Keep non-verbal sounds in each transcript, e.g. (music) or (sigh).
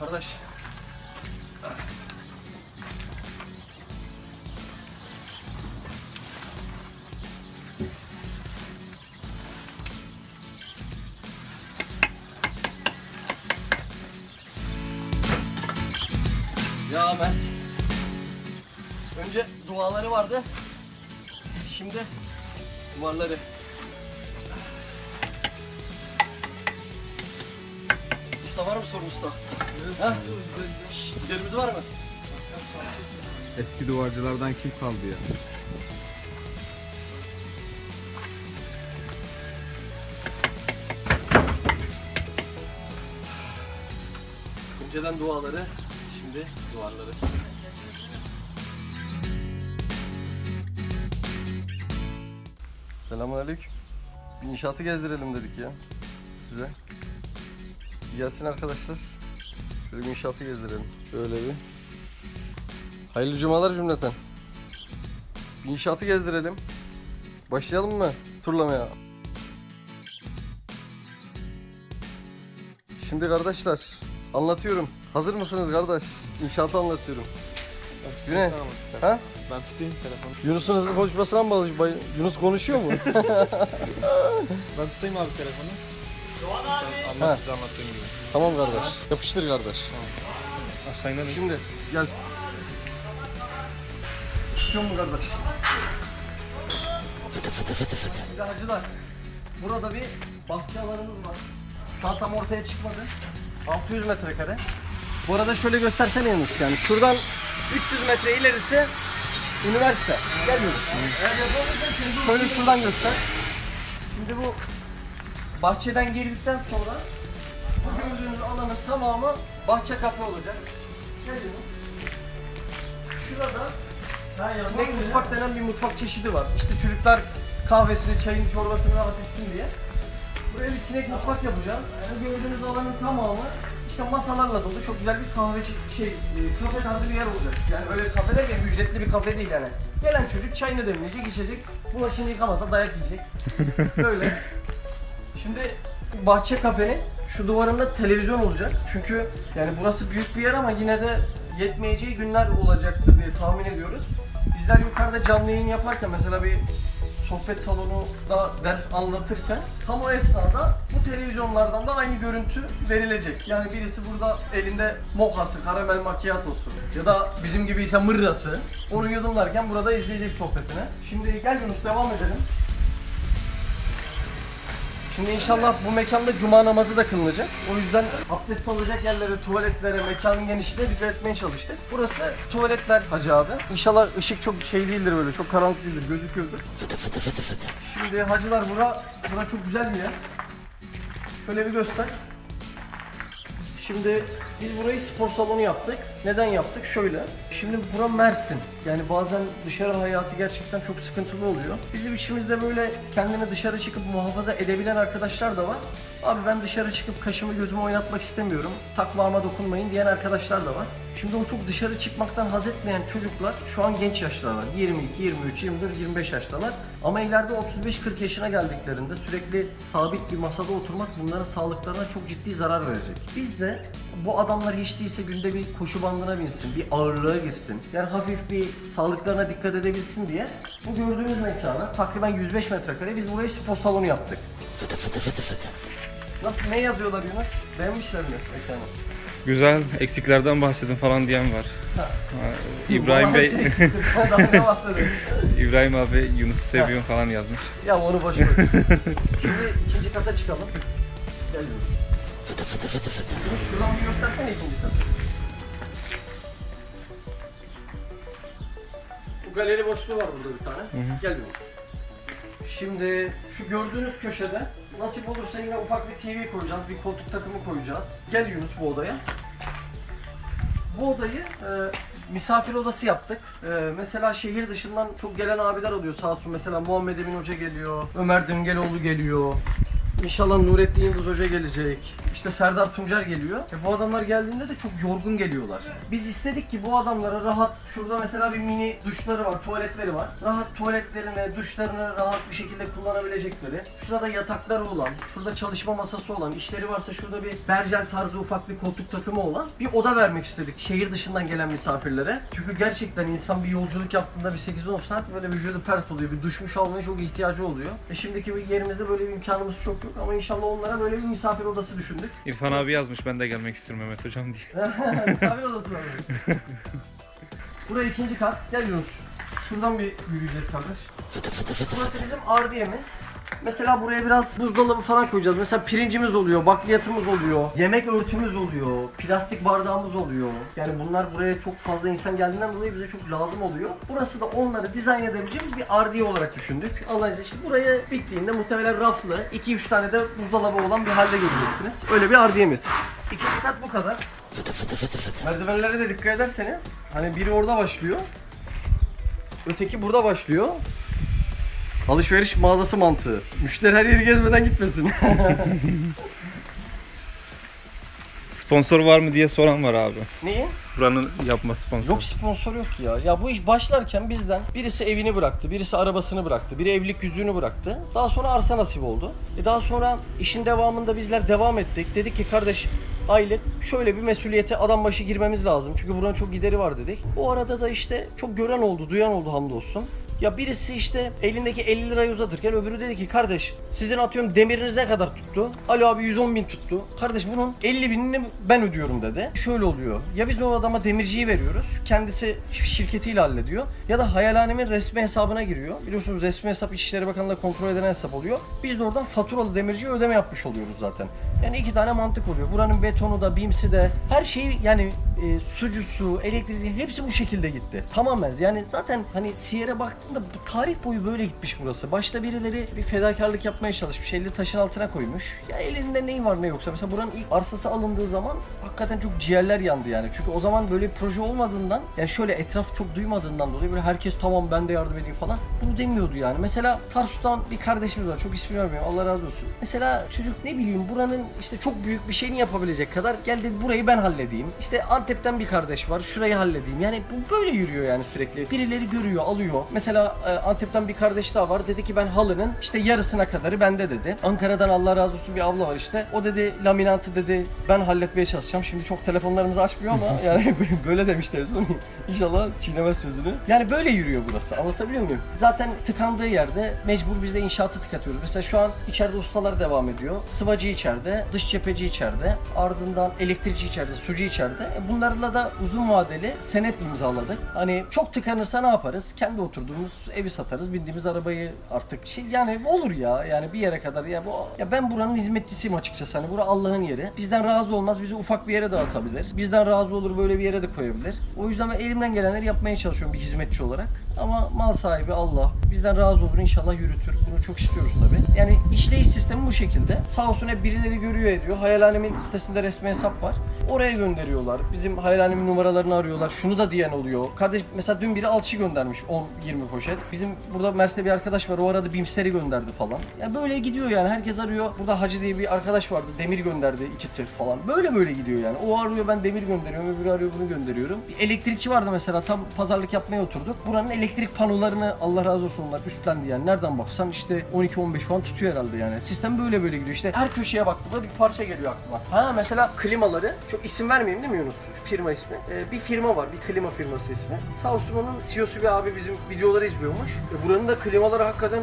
Kardeş. Ya Mert. Önce duaları vardı. Şimdi duvarları. Mı sorun usta? Ha? Şşş, giderimiz var mı? Eski duvarcılardan kim kaldı ya? Önceden duaları, şimdi duvarları. Selamünaleyküm. Bir inşaatı gezdirelim dedik ya size. Gelsin arkadaşlar. Şöyle bir inşaatı gezdirelim. Şöyle bir. Hayırlı cumalar cümleten. Bir inşaatı gezdirelim. Başlayalım mı turlamaya? Şimdi kardeşler anlatıyorum. Hazır mısınız kardeş? İnşaatı anlatıyorum. Güney. Ha? Ben tutayım telefonu. Yunus'un hızlı konuşmasına mı bağlı? Yunus konuşuyor mu? Ben tutayım abi telefonu. Ha. Gibi. tamam kardeş. Yapıştır kardeş. Aşağı inelim. Şimdi gel. Çıkıyor mu kardeş? Fıtı fıtı fıtı fıtı. Bir de hacılar. Burada bir bahçe alanımız var. Şu an tam ortaya çıkmadı. 600 metrekare. Bu arada şöyle göstersene Yunus yani. Şuradan 300 metre ilerisi üniversite. Gel Yunus. Şöyle şuradan göster. Şimdi bu bahçeden girdikten sonra bu gördüğünüz alanın tamamı bahçe kafe olacak. Gel Yunus. Şurada sinek mutfak denen bir mutfak çeşidi var. İşte çocuklar kahvesini, çayını, çorbasını rahat etsin diye. Buraya bir sinek mutfak yapacağız. Bu gördüğünüz alanın tamamı işte masalarla dolu çok güzel bir kahve şey, e, kafe tarzı bir yer olacak. Yani öyle kafe derken ücretli bir kafe değil yani. Gelen çocuk çayını demleyecek, içecek. Bulaşını yıkamasa dayak yiyecek. (laughs) Böyle. Şimdi bahçe kafenin şu duvarında televizyon olacak. Çünkü yani burası büyük bir yer ama yine de yetmeyeceği günler olacaktır diye tahmin ediyoruz. Bizler yukarıda canlı yayın yaparken mesela bir sohbet salonunda ders anlatırken tam o esnada bu televizyonlardan da aynı görüntü verilecek. Yani birisi burada elinde mokası, karamel macchiatosu ya da bizim gibi ise mırrası onu yudumlarken burada izleyecek sohbetini. Şimdi gel Yunus devam edelim. Şimdi inşallah bu mekanda cuma namazı da kılınacak. O yüzden abdest alacak yerlere, tuvaletlere, mekanın genişliğine dikkat etmeye çalıştık. Burası tuvaletler Hacı abi. İnşallah ışık çok şey değildir böyle, çok karanlık değildir, gözüküyordur. Fıtı fıtı fıtı fıtı. Şimdi hacılar bura, bura çok güzel bir yer. Şöyle bir göster. Şimdi biz burayı spor salonu yaptık. Neden yaptık? Şöyle. Şimdi bura Mersin. Yani bazen dışarı hayatı gerçekten çok sıkıntılı oluyor. Bizim içimizde böyle kendini dışarı çıkıp muhafaza edebilen arkadaşlar da var. Abi ben dışarı çıkıp kaşımı gözümü oynatmak istemiyorum. Takvama dokunmayın diyen arkadaşlar da var. Şimdi o çok dışarı çıkmaktan haz etmeyen çocuklar şu an genç yaşlarlar. 22, 23, 24, 25 yaştalar. Ama ileride 35-40 yaşına geldiklerinde sürekli sabit bir masada oturmak bunların sağlıklarına çok ciddi zarar verecek. Biz de bu adamlar hiç değilse günde bir koşu bandına binsin, bir ağırlığa girsin. Yani hafif bir sağlıklarına dikkat edebilsin diye bu gördüğünüz mekana takriben 105 metrekare biz burayı spor salonu yaptık. Fıtı fıtı fıtı fıtı. Nasıl ne yazıyorlar Yunus? Beğenmişler mi mekanı? Güzel, eksiklerden bahsedin falan diyen var. İbrahim Bey? (laughs) İbrahim abi Yunus'u seviyorum falan yazmış. Ya onu boş ver. (laughs) Şimdi ikinci kata çıkalım. Gel Yunus. Fıtı fıtı fıtı fıtı. Yunus şuradan bir göstersene ikinci katı. Bu galeri boşluğu var burada bir tane. Gel Yunus. Şimdi şu gördüğünüz köşede nasip olursa yine ufak bir TV koyacağız, bir koltuk takımı koyacağız. Gel Yunus bu odaya. Bu odayı e, misafir odası yaptık. E, mesela şehir dışından çok gelen abiler oluyor sağ olsun. Mesela Muhammed Emin Hoca geliyor, Ömer Düngeloğlu geliyor. İnşallah Nurettin Yıldız Hoca gelecek. İşte Serdar Tuncer geliyor. E bu adamlar geldiğinde de çok yorgun geliyorlar. Biz istedik ki bu adamlara rahat, şurada mesela bir mini duşları var, tuvaletleri var. Rahat tuvaletlerini, duşlarını rahat bir şekilde kullanabilecekleri. Şurada yatakları olan, şurada çalışma masası olan, işleri varsa şurada bir berjel tarzı ufak bir koltuk takımı olan bir oda vermek istedik şehir dışından gelen misafirlere. Çünkü gerçekten insan bir yolculuk yaptığında bir 8-10 saat böyle vücudu pert oluyor. Bir duşmuş almaya çok ihtiyacı oluyor. E şimdiki bir yerimizde böyle bir imkanımız çok yok ama inşallah onlara böyle bir misafir odası düşündük. İrfan abi yazmış ben de gelmek istiyorum Mehmet hocam diye. (laughs) misafir odası var. Burası ikinci kat. Gel Yunus. Şuradan bir yürüyeceğiz kardeş. Burası bizim ardiyemiz. Mesela buraya biraz buzdolabı falan koyacağız. Mesela pirincimiz oluyor, bakliyatımız oluyor, yemek örtümüz oluyor, plastik bardağımız oluyor. Yani bunlar buraya çok fazla insan geldiğinden dolayı bize çok lazım oluyor. Burası da onları dizayn edebileceğimiz bir ardiye olarak düşündük. Allah işte buraya bittiğinde muhtemelen raflı, 2-3 tane de buzdolabı olan bir halde göreceksiniz. Öyle bir ardiyemiz. İkinci kat bu kadar. Merdivenlere de dikkat ederseniz hani biri orada başlıyor. Öteki burada başlıyor. Alışveriş mağazası mantığı. Müşteri her yeri gezmeden gitmesin. (laughs) Sponsor var mı diye soran var abi. Neyi? Buranın yapma sponsoru. Yok sponsor yok ya. Ya bu iş başlarken bizden birisi evini bıraktı, birisi arabasını bıraktı, biri evlilik yüzüğünü bıraktı. Daha sonra arsa nasip oldu. E daha sonra işin devamında bizler devam ettik. Dedik ki kardeş aylık şöyle bir mesuliyete adam başı girmemiz lazım. Çünkü buranın çok gideri var dedik. O arada da işte çok gören oldu, duyan oldu hamdolsun. Ya birisi işte elindeki 50 lirayı uzatırken öbürü dedi ki kardeş sizin atıyorum demiriniz ne kadar tuttu? Ali abi 110 bin tuttu. Kardeş bunun 50 binini ben ödüyorum dedi. Şöyle oluyor. Ya biz o adama demirciyi veriyoruz. Kendisi şirketiyle hallediyor. Ya da hayalhanemin resmi hesabına giriyor. Biliyorsunuz resmi hesap İçişleri Bakanlığı kontrol eden hesap oluyor. Biz de oradan faturalı demirciye ödeme yapmış oluyoruz zaten. Yani iki tane mantık oluyor. Buranın betonu da, bimsi de her şey yani e, sucusu, elektriği hepsi bu şekilde gitti. Tamamen yani zaten hani Sierra baktığında tarih boyu böyle gitmiş burası. Başta birileri bir fedakarlık yapmaya çalışmış. Elini taşın altına koymuş. Ya elinde neyi var ne yoksa. Mesela buranın ilk arsası alındığı zaman hakikaten çok ciğerler yandı yani. Çünkü o zaman böyle bir proje olmadığından yani şöyle etraf çok duymadığından dolayı böyle herkes tamam ben de yardım edeyim falan. Bunu demiyordu yani. Mesela Tarsus'tan bir kardeşimiz var. Çok ismini vermiyorum. Allah razı olsun. Mesela çocuk ne bileyim buranın işte çok büyük bir şeyini yapabilecek kadar gel dedi burayı ben halledeyim. İşte Antep'ten bir kardeş var. Şurayı halledeyim. Yani bu böyle yürüyor yani sürekli. Birileri görüyor, alıyor. Mesela e, Antep'ten bir kardeş daha var. Dedi ki ben halının işte yarısına kadarı bende dedi. Ankara'dan Allah razı olsun bir abla var işte. O dedi laminatı dedi ben halletmeye çalışacağım. Şimdi çok telefonlarımızı açmıyor ama (laughs) yani (laughs) böyle demişti en son. İnşallah çiğnemez sözünü. Yani böyle yürüyor burası. Anlatabiliyor muyum? Zaten tıkandığı yerde mecbur biz de inşaatı tıkatıyoruz. Mesela şu an içeride ustalar devam ediyor. Sıvacı içeride, dış cepheci içeride, ardından elektrikçi içeride, sucu içeride. E Bunlarla da uzun vadeli senet imzaladık. Hani çok tıkanırsa ne yaparız? Kendi oturduğumuz evi satarız, bindiğimiz arabayı artık şey yani olur ya yani bir yere kadar ya bu ya ben buranın hizmetçisiyim açıkçası. Hani bura Allah'ın yeri. Bizden razı olmaz, bizi ufak bir yere dağıtabilir. Bizden razı olur böyle bir yere de koyabilir. O yüzden ben elimden gelenleri yapmaya çalışıyorum bir hizmetçi olarak. Ama mal sahibi Allah. Bizden razı olur inşallah yürütür. Bunu çok istiyoruz tabii. Yani işleyiş sistemi bu şekilde. Sağ olsun hep birileri görüyor ediyor. Hayalhanemin sitesinde resmi hesap var. Oraya gönderiyorlar. Bizim hayalhanemin numaralarını arıyorlar. Şunu da diyen oluyor. Kardeş mesela dün biri alçı göndermiş 10-20 poşet. Bizim burada Mersin'de bir arkadaş var. O arada Bimsleri gönderdi falan. Ya böyle gidiyor yani. Herkes arıyor. Burada Hacı diye bir arkadaş vardı. Demir gönderdi iki tır falan. Böyle böyle gidiyor yani. O arıyor ben demir gönderiyorum. Öbürü arıyor bunu gönderiyorum. Bir elektrikçi vardı mesela. Tam pazarlık yapmaya oturduk. Buranın elektrik panolarını Allah razı olsun onlar üstlendi yani. Nereden baksan işte 12-15 falan tutuyor herhalde yani. Sistem böyle böyle gidiyor. İşte her köşeye baktığımda bir parça geliyor aklıma. Ha mesela klimaları çok isim vermeyeyim değil mi Yunus? Firma ismi. Ee, bir firma var. Bir klima firması ismi. Sağ olsun onun CEO'su bir abi bizim videoları izliyormuş. E, buranın da klimaları hakikaten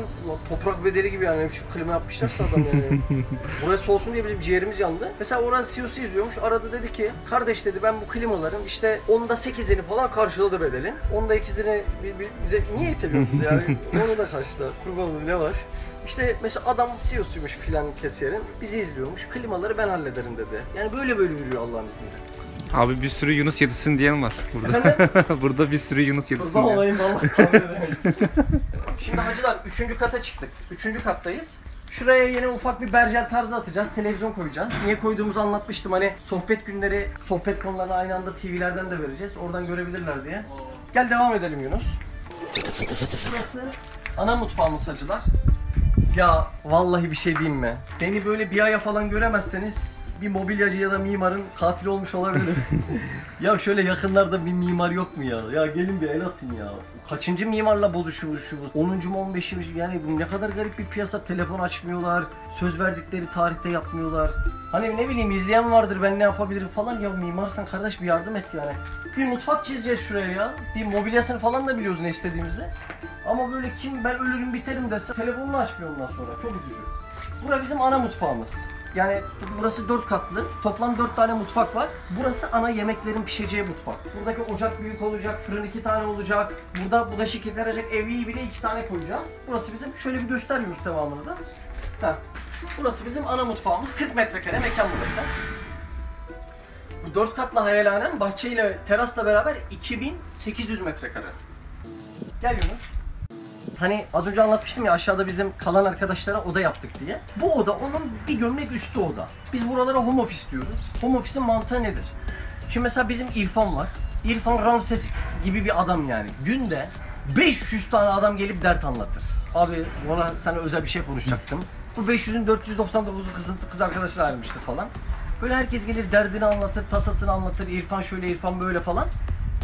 toprak bedeli gibi yani. Biçim klima yapmışlarsa adam yani. (laughs) Buraya soğusun diye bizim ciğerimiz yandı. Mesela oranın CEO'su izliyormuş. Aradı dedi ki kardeş dedi ben bu klimaların işte onda 8'ini falan karşıladı bedelin. Onda 2'sini bi- bi- bize niye iteliyorsunuz yani? (laughs) Onu da karşıla. Kurban olayım ne var? İşte mesela adam CEO'suymuş filan kesiyerin. Bizi izliyormuş. Klimaları ben hallederim dedi. Yani böyle böyle yürüyor Allah'ın izniyle. Abi bir sürü Yunus yedisin diyen var burada. (laughs) Burada bir sürü Yunus yedisin Kurban diyen. olayım vallahi tahmin edemeyiz. Şimdi hacılar 3. kata çıktık. 3. kattayız. Şuraya yine ufak bir berjel tarzı atacağız. Televizyon koyacağız. Niye koyduğumuzu anlatmıştım. Hani sohbet günleri, sohbet konularını aynı anda TV'lerden de vereceğiz. Oradan görebilirler diye. Gel devam edelim Yunus. Burası ana mutfağımız hacılar. Ya vallahi bir şey diyeyim mi? Beni böyle bir aya falan göremezseniz bir mobilyacı ya da mimarın katili olmuş olabilir. (laughs) ya şöyle yakınlarda bir mimar yok mu ya? Ya gelin bir el atın ya. Kaçıncı mimarla bozuşuyor şu? 10. mu 15. mi? Yani bu ne kadar garip bir piyasa. Telefon açmıyorlar. Söz verdikleri tarihte yapmıyorlar. Hani ne bileyim izleyen vardır ben ne yapabilirim falan. Ya mimarsan kardeş bir yardım et yani. Bir mutfak çizeceğiz şuraya ya. Bir mobilyasını falan da biliyoruz ne istediğimizi. Ama böyle kim ben ölürüm biterim dese telefonunu açmıyor ondan sonra. Çok üzücü. Bura bizim ana mutfağımız. Yani burası dört katlı. Toplam dört tane mutfak var. Burası ana yemeklerin pişeceği mutfak. Buradaki ocak büyük olacak, fırın iki tane olacak. Burada bulaşık yıkanacak evi bile iki tane koyacağız. Burası bizim, şöyle bir gösteriyoruz devamını da. Heh. Burası bizim ana mutfağımız. 40 metrekare mekan burası. Bu dört katlı hayalhanem bahçeyle terasla beraber 2800 metrekare. Gel Yunus. Hani az önce anlatmıştım ya aşağıda bizim kalan arkadaşlara oda yaptık diye. Bu oda onun bir gömlek üstü oda. Biz buralara home office diyoruz. Home office'in mantığı nedir? Şimdi mesela bizim İrfan var. İrfan Ramses gibi bir adam yani. Günde 500 tane adam gelip dert anlatır. Abi ona sana özel bir şey konuşacaktım. Bu 500'ün 499'u kız, kız arkadaşına ayrılmıştır falan. Böyle herkes gelir derdini anlatır, tasasını anlatır. İrfan şöyle, İrfan böyle falan.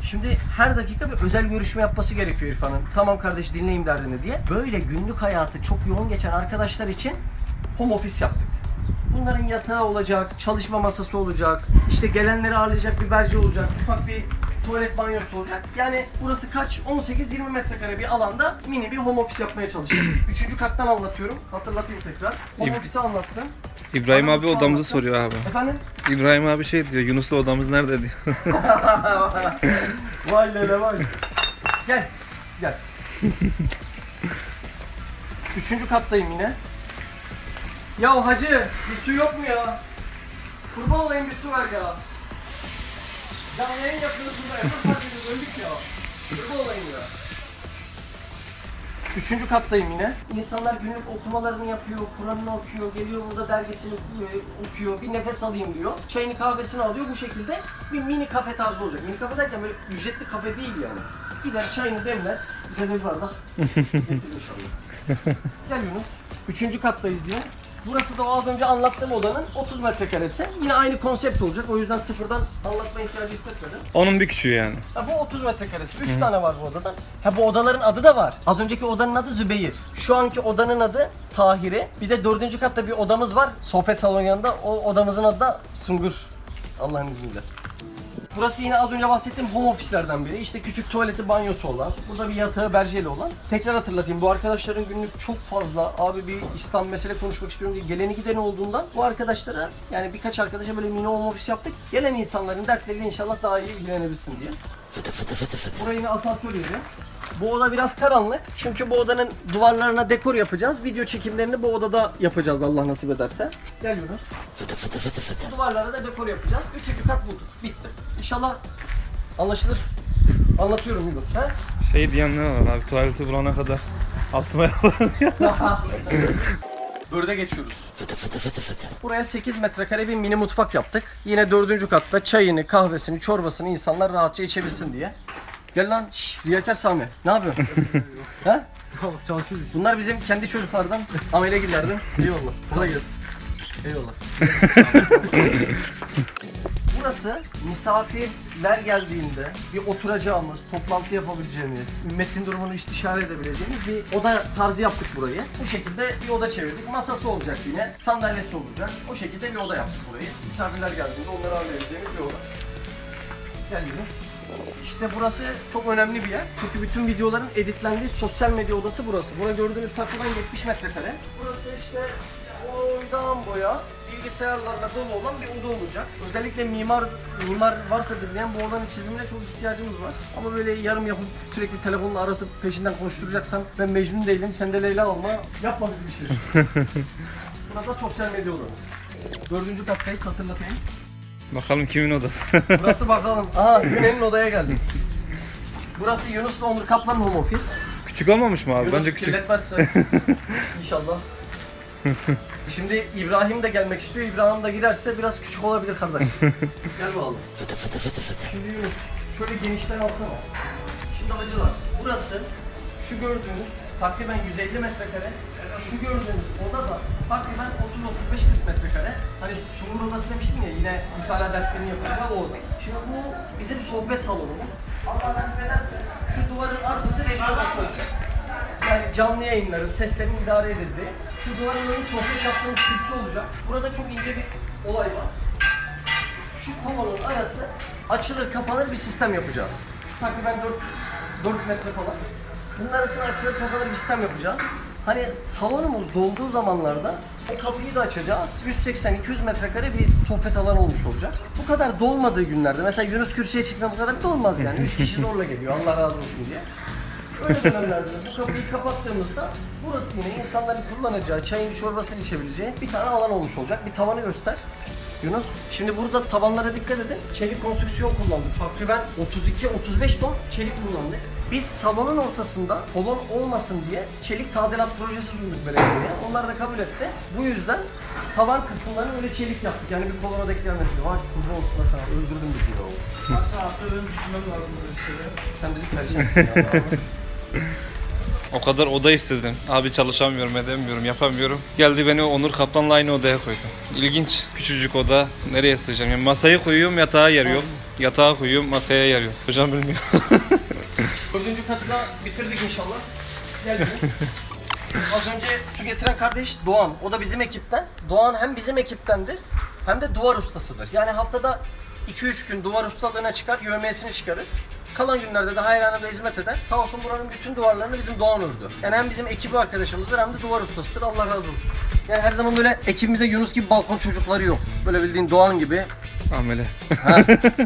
Şimdi her dakika bir özel görüşme yapması gerekiyor İrfan'ın. Tamam kardeş dinleyeyim derdini diye. Böyle günlük hayatı çok yoğun geçen arkadaşlar için home office yaptık. Bunların yatağı olacak, çalışma masası olacak, işte gelenleri ağırlayacak bir berce olacak, ufak bir tuvalet banyosu olacak. Yani burası kaç? 18-20 metrekare bir alanda mini bir home office yapmaya çalıştık. (clears throat) Üçüncü kattan anlatıyorum. Hatırlatayım tekrar. Home office'i anlattım. İbrahim abi odamızı soruyor abi. Efendim? İbrahim abi şey diyor, Yunus'la odamız nerede diyor. (laughs) vay lele vay. Gel. Gel. Üçüncü kattayım yine. Ya hacı bir su yok mu ya? Kurban olayım bir su ver ya. Ya yayın yapıyoruz burada. Yapıyoruz öldük ya. Kurban olayım ya. Üçüncü kattayım yine. İnsanlar günlük okumalarını yapıyor, Kur'an'ını okuyor, geliyor burada dergisini okuyor, okuyor, bir nefes alayım diyor. Çayını kahvesini alıyor bu şekilde bir mini kafe tarzı olacak. Mini kafe derken böyle ücretli kafe değil yani. Gider çayını demler, bize de bir bardak (laughs) getirir inşallah. Gel Yunus. Üçüncü kattayız yine. Burası da az önce anlattığım odanın 30 metrekaresi. Yine aynı konsept olacak. O yüzden sıfırdan anlatma ihtiyacı hissetmedim. Onun bir küçüğü yani. Ha, bu 30 metrekaresi. 3 tane var bu odadan. Ha bu odaların adı da var. Az önceki odanın adı Zübeyir. Şu anki odanın adı Tahiri. Bir de dördüncü katta bir odamız var. Sohbet salonu yanında. O odamızın adı da Sungur. Allah'ın izniyle. Burası yine az önce bahsettiğim home ofislerden biri. İşte küçük tuvaleti, banyosu olan. Burada bir yatağı, berjeli olan. Tekrar hatırlatayım. Bu arkadaşların günlük çok fazla abi bir İslam mesele konuşmak istiyorum diye geleni gideni olduğundan bu arkadaşlara yani birkaç arkadaşa böyle mini home office yaptık. Gelen insanların dertleriyle inşallah daha iyi ilgilenebilsin diye. Burayı yine asansör yeri. Bu oda biraz karanlık çünkü bu odanın duvarlarına dekor yapacağız. Video çekimlerini bu odada yapacağız Allah nasip ederse. Gel Yunus. Duvarlara da dekor yapacağız. Üçüncü kat budur. Bitti. İnşallah anlaşılır. Anlatıyorum Yunus. He? Şey diyenler var abi, tuvaleti bulana kadar altıma yaparız (laughs) ya. Dörde geçiyoruz. Buraya 8 metrekare bir mini mutfak yaptık. Yine dördüncü katta çayını, kahvesini, çorbasını insanlar rahatça içebilsin diye. Gel lan, şşş, Riyakar Sami. Ne yapıyorsun? (laughs) ha? Çalışıyoruz Bunlar bizim kendi çocuklardan, amelegillerden. Eyvallah. Kolay gelsin. Eyvallah. (laughs) Burası misafirler geldiğinde bir oturacağımız, toplantı yapabileceğimiz, ümmetin durumunu istişare edebileceğimiz bir oda tarzı yaptık burayı. Bu şekilde bir oda çevirdik. Masası olacak yine, sandalyesi olacak. O şekilde bir oda yaptık burayı. Misafirler geldiğinde onları ağırlayabileceğimiz bir oda. Gel Yunus. İşte burası çok önemli bir yer. Çünkü bütün videoların editlendiği sosyal medya odası burası. Burada gördüğünüz takriben 70 metrekare. Burası işte boydan boya bilgisayarlarla dolu olan bir oda olacak. Özellikle mimar mimar varsa dinleyen bu odanın çizimine çok ihtiyacımız var. Ama böyle yarım yapıp sürekli telefonla aratıp peşinden konuşturacaksan ben Mecnun değilim, sen de Leyla olma. Yapma bir şey. (laughs) Burada sosyal medya odamız. Dördüncü kattayız hatırlatayım. Bakalım kimin odası. (laughs) Burası bakalım. Aha Güney'in odaya geldik. Burası Yunus'la Onur Kaplan home office. küçük olmamış mı abi? Yunus Bence küçük. kirletmezse. (laughs) İnşallah. Şimdi İbrahim de gelmek istiyor. İbrahim de girerse biraz küçük olabilir kardeş. (laughs) Gel bakalım. Şimdi Yunus şöyle genişten alsana. Şimdi hacılar burası şu gördüğünüz takriben 150 metrekare. Şu gördüğünüz oda da takriben 30-35-40 metrekare. Hani sungur odası demiştim ya yine mütalaa derslerini yapacağı o oda. Şimdi bu bizim sohbet salonumuz. Allah nasip ederse şu duvarın arkası reji odası olacak. Yani canlı yayınların, seslerin idare edildiği. Şu duvarın önü sohbet yaptığımız kürsü olacak. Burada çok ince bir olay var. Şu kolonun arası açılır kapanır bir sistem yapacağız. Şu takriben 4, 4 metre falan. Bunun arasına açılır kapanır bir sistem yapacağız. Hani salonumuz dolduğu zamanlarda o kapıyı da açacağız. 180-200 metrekare bir sohbet alanı olmuş olacak. Bu kadar dolmadığı günlerde mesela Yunus kürsüye çıktığında bu kadar dolmaz yani. 3 kişi zorla geliyor Allah razı olsun diye. Öyle dönemlerde bu kapıyı kapattığımızda burası yine insanların kullanacağı, çayını çorbasını içebileceği bir tane alan olmuş olacak. Bir tavanı göster. Yunus, şimdi burada tavanlara dikkat edin. Çelik konstrüksiyon kullandık. Takriben 32-35 ton çelik kullandık. Biz salonun ortasında kolon olmasın diye çelik tadilat projesi sunduk belediyeye. Onlar da kabul etti. Bu yüzden tavan kısımlarını öyle çelik yaptık. Yani bir kolona denk gelmedi. Vay kurban olsun da sana öldürdüm bizi ya. Aslında aslında benim düşünmem lazım böyle şeyleri. Sen bizi perişan ettin ya. (laughs) O kadar oda istedim. Abi çalışamıyorum, edemiyorum, yapamıyorum. Geldi beni Onur Kaplan'la aynı odaya koydu. İlginç. Küçücük oda. Nereye sığacağım? Yani masayı koyuyorum, yatağa yer yok. Yatağa koyuyorum, masaya yer yok. Hocam bilmiyor. (laughs) Dördüncü katı da bitirdik inşallah. Gel bir. (laughs) Az önce su getiren kardeş Doğan. O da bizim ekipten. Doğan hem bizim ekiptendir hem de duvar ustasıdır. Yani haftada 2-3 gün duvar ustalığına çıkar, yövmeyesini çıkarır. Kalan günlerde de hayranımda hizmet eder. Sağ olsun buranın bütün duvarlarını bizim Doğan ördü. Yani hem bizim ekibi arkadaşımızdır hem de duvar ustasıdır. Allah razı olsun. Yani her zaman böyle ekibimize Yunus gibi balkon çocukları yok. Böyle bildiğin Doğan gibi. Amele. Ha,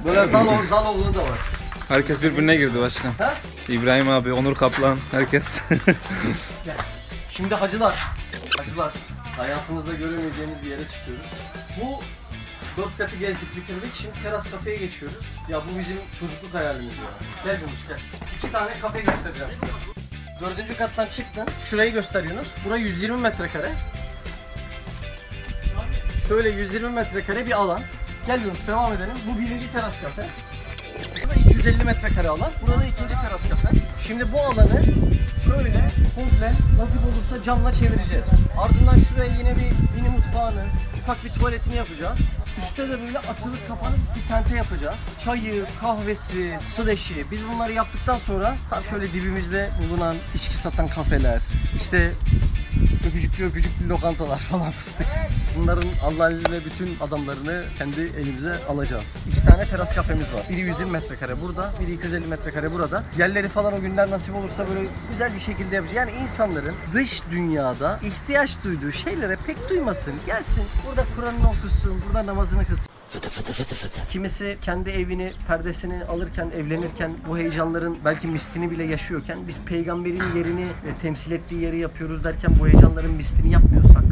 böyle (laughs) Zalo, Zaloğlu da var. Herkes birbirine girdi başkan. Ha? İbrahim abi, Onur Kaplan, herkes. Gel. Şimdi hacılar. Hacılar. Hayatınızda göremeyeceğiniz bir yere çıkıyoruz. Bu dört katı gezdik bitirdik. Şimdi teras kafeye geçiyoruz. Ya bu bizim çocukluk hayalimiz ya. Gel Yunus gel. İki tane kafe göstereceğim size. Dördüncü kattan çıktın. Şurayı göster Yunus. Bura 120 metrekare. Şöyle 120 metrekare bir alan. Gel Yunus devam edelim. Bu birinci teras kafe. Burada 250 metrekare alan. Burada ikinci teras kafe. Şimdi bu alanı şöyle komple nasip olursa camla çevireceğiz. Ardından şuraya yine bir mini mutfağını, ufak bir tuvaletini yapacağız. Üstte de böyle açılıp kapanıp bir tente yapacağız. Çayı, kahvesi, sıdeşi. Biz bunları yaptıktan sonra tam şöyle dibimizde bulunan içki satan kafeler, işte öpücüklü öpücüklü lokantalar falan fıstık. Bunların Allah'ın izniyle bütün adamlarını kendi elimize alacağız. İki tane teras kafemiz var. Biri 120 metrekare burada, biri 250 metrekare burada. Yerleri falan o günler nasip olursa böyle güzel bir şekilde yapacağız. Yani insanların dış dünyada ihtiyaç duyduğu şeylere pek duymasın. Gelsin burada Kur'an'ını okusun, burada namazını kılsın. Kimisi kendi evini, perdesini alırken, evlenirken bu heyecanların belki mislini bile yaşıyorken biz peygamberin yerini temsil ettiği yeri yapıyoruz derken bu heyecanların mislini yapmıyorsak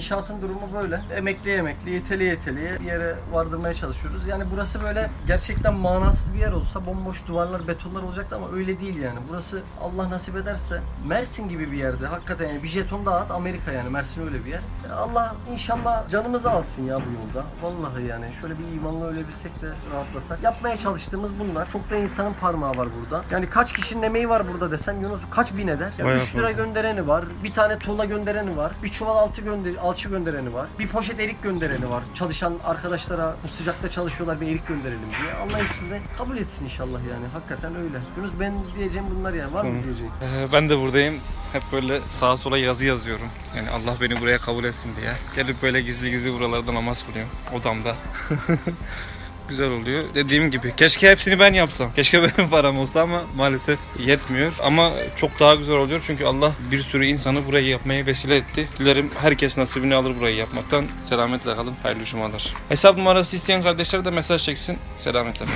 İnşaatın durumu böyle. Emekli emekli, yeteli yeteliye bir yere vardırmaya çalışıyoruz. Yani burası böyle gerçekten manasız bir yer olsa bomboş duvarlar, betonlar olacaktı ama öyle değil yani. Burası Allah nasip ederse Mersin gibi bir yerde. Hakikaten yani bir jeton daha at Amerika yani. Mersin öyle bir yer. Allah inşallah canımızı alsın ya bu yolda. Vallahi yani şöyle bir imanla öyle bilsek de rahatlasak. Yapmaya çalıştığımız bunlar. Çok da insanın parmağı var burada. Yani kaç kişinin emeği var burada desen Yunus kaç bin eder? Ya Bayağı 3 lira göndereni var. Bir tane tuğla göndereni var. Bir çuval altı gönder alçı göndereni var. Bir poşet erik göndereni var. Çalışan arkadaşlara bu sıcakta çalışıyorlar bir erik gönderelim diye. Allah hepsini de kabul etsin inşallah yani. Hakikaten öyle. Yunus ben diyeceğim bunlar yani. Var mı Tamam. diyeceğin? Ee, ben de buradayım. Hep böyle sağa sola yazı yazıyorum. Yani Allah beni buraya kabul etsin diye. Gelip böyle gizli gizli buralarda namaz kılıyorum. Odamda. (laughs) Güzel oluyor. Dediğim gibi keşke hepsini ben yapsam. Keşke (laughs) benim param olsa ama maalesef yetmiyor. Ama çok daha güzel oluyor çünkü Allah bir sürü insanı burayı yapmaya vesile etti. Dilerim herkes nasibini alır burayı yapmaktan. Selametle kalın. Hayırlı cumalar. Hesap numarası isteyen kardeşler de mesaj çeksin. Selametle.